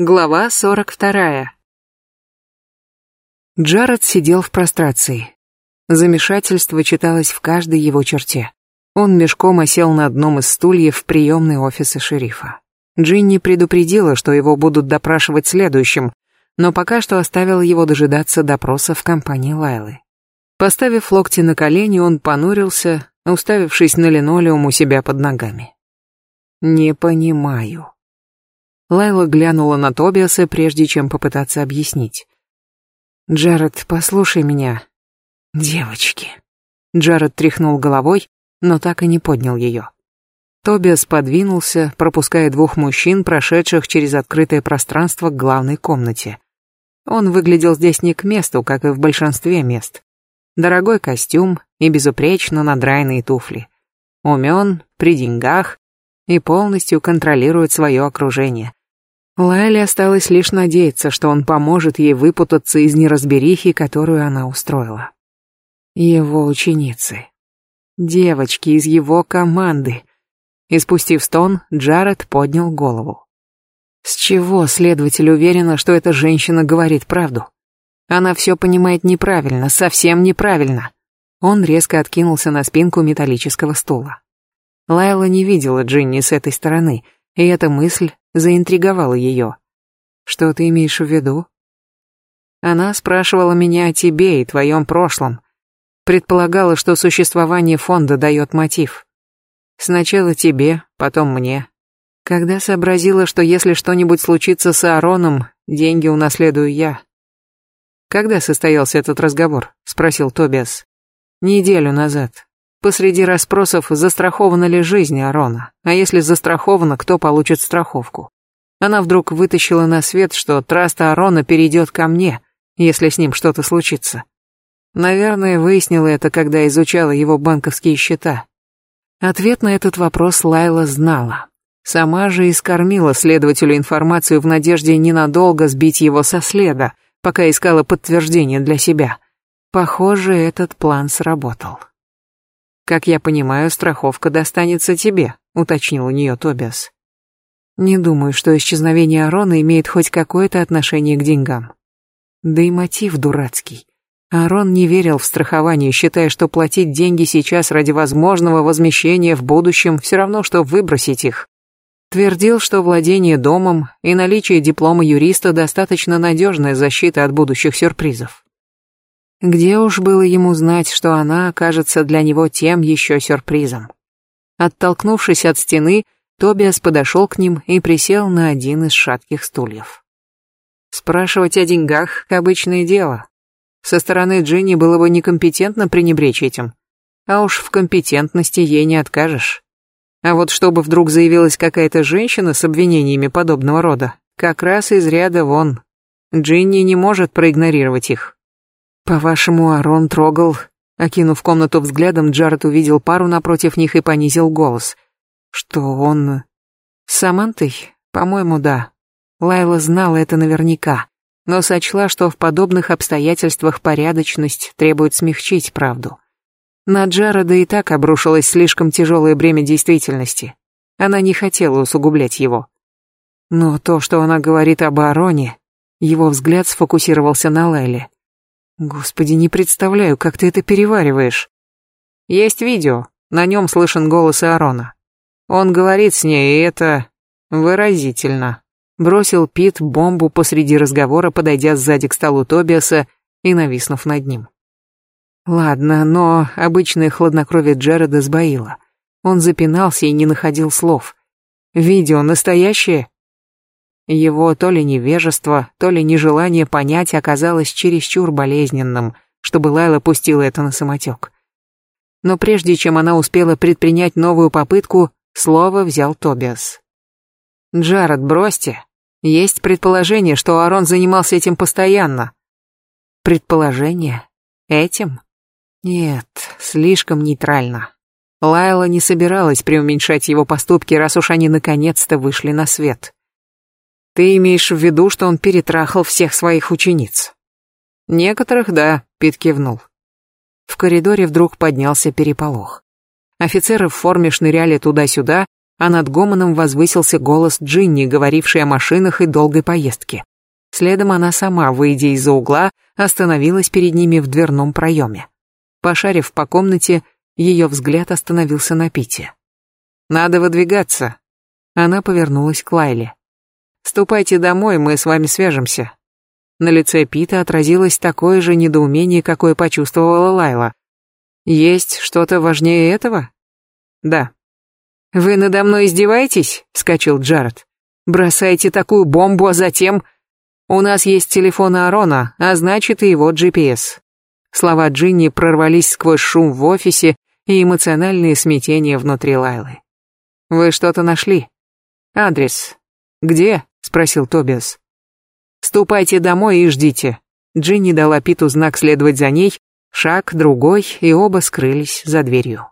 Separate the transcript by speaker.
Speaker 1: Глава 42. Джаред сидел в прострации. Замешательство читалось в каждой его черте. Он мешком осел на одном из стульев в приемной офиса шерифа. Джинни предупредила, что его будут допрашивать следующим, но пока что оставила его дожидаться допроса в компании Лайлы. Поставив локти на колени, он понурился, уставившись на линолеум у себя под ногами. «Не понимаю», Лайла глянула на Тобиаса, прежде чем попытаться объяснить. «Джаред, послушай меня». «Девочки». Джаред тряхнул головой, но так и не поднял ее. Тобиас подвинулся, пропуская двух мужчин, прошедших через открытое пространство к главной комнате. Он выглядел здесь не к месту, как и в большинстве мест. Дорогой костюм и безупречно надраенные туфли. Умен, при деньгах и полностью контролирует свое окружение. Лайле осталось лишь надеяться, что он поможет ей выпутаться из неразберихи, которую она устроила. Его ученицы. Девочки из его команды. И спустив стон, Джаред поднял голову. С чего следователь уверена, что эта женщина говорит правду? Она все понимает неправильно, совсем неправильно. Он резко откинулся на спинку металлического стула. Лайла не видела Джинни с этой стороны, и эта мысль заинтриговало ее. «Что ты имеешь в виду?» Она спрашивала меня о тебе и твоем прошлом. Предполагала, что существование фонда дает мотив. Сначала тебе, потом мне. Когда сообразила, что если что-нибудь случится с Аароном, деньги унаследую я. «Когда состоялся этот разговор?» — спросил Тобиас. «Неделю назад. Посреди расспросов, застрахована ли жизнь Арона, а если застрахована, кто получит страховку. Она вдруг вытащила на свет, что траст Арона перейдет ко мне, если с ним что-то случится. Наверное, выяснила это, когда изучала его банковские счета. Ответ на этот вопрос Лайла знала. Сама же и скормила следователю информацию в надежде ненадолго сбить его со следа, пока искала подтверждение для себя. Похоже, этот план сработал. «Как я понимаю, страховка достанется тебе», — уточнил у нее Тобиас. «Не думаю, что исчезновение Арона имеет хоть какое-то отношение к деньгам. Да и мотив дурацкий. Арон не верил в страхование, считая, что платить деньги сейчас ради возможного возмещения в будущем все равно, что выбросить их. Твердил, что владение домом и наличие диплома юриста достаточно надежная защита от будущих сюрпризов. Где уж было ему знать, что она окажется для него тем еще сюрпризом. Оттолкнувшись от стены, Тобиас подошел к ним и присел на один из шатких стульев. Спрашивать о деньгах — обычное дело. Со стороны Джинни было бы некомпетентно пренебречь этим. А уж в компетентности ей не откажешь. А вот чтобы вдруг заявилась какая-то женщина с обвинениями подобного рода, как раз из ряда вон. Джинни не может проигнорировать их. «По-вашему, Арон трогал...» Окинув комнату взглядом, Джаред увидел пару напротив них и понизил голос. «Что он...» «С Самантой? По-моему, да. Лайла знала это наверняка, но сочла, что в подобных обстоятельствах порядочность требует смягчить правду. На Джареда и так обрушилось слишком тяжелое бремя действительности. Она не хотела усугублять его. Но то, что она говорит об Ароне, его взгляд сфокусировался на Лайле. Господи, не представляю, как ты это перевариваешь. Есть видео, на нем слышен голос Аарона. Он говорит с ней, и это выразительно. Бросил Пит бомбу посреди разговора, подойдя сзади к столу Тобиаса и нависнув над ним. Ладно, но обычное хладнокровие Джареда сбоило. Он запинался и не находил слов. Видео настоящее? Его то ли невежество, то ли нежелание понять оказалось чересчур болезненным, чтобы Лайла пустила это на самотек. Но прежде чем она успела предпринять новую попытку, слово взял Тобиас. «Джаред, бросьте. Есть предположение, что Арон занимался этим постоянно». «Предположение? Этим?» «Нет, слишком нейтрально». Лайла не собиралась преуменьшать его поступки, раз уж они наконец-то вышли на свет. Ты имеешь в виду, что он перетрахал всех своих учениц? Некоторых, да, Пит кивнул. В коридоре вдруг поднялся переполох. Офицеры в форме шныряли туда-сюда, а над гомоном возвысился голос Джинни, говоривший о машинах и долгой поездке. Следом она сама, выйдя из-за угла, остановилась перед ними в дверном проеме. Пошарив по комнате, ее взгляд остановился на Пите. «Надо выдвигаться». Она повернулась к Лайле. «Ступайте домой, мы с вами свяжемся». На лице Пита отразилось такое же недоумение, какое почувствовала Лайла. «Есть что-то важнее этого?» «Да». «Вы надо мной издеваетесь?» — вскочил Джаред. «Бросаете такую бомбу, а затем...» «У нас есть телефон Арона, а значит и его GPS». Слова Джинни прорвались сквозь шум в офисе и эмоциональные смятения внутри Лайлы. «Вы что-то нашли?» «Адрес». «Где?» — спросил Тобиас. «Ступайте домой и ждите». Джинни дала Питу знак следовать за ней, шаг, другой, и оба скрылись за дверью.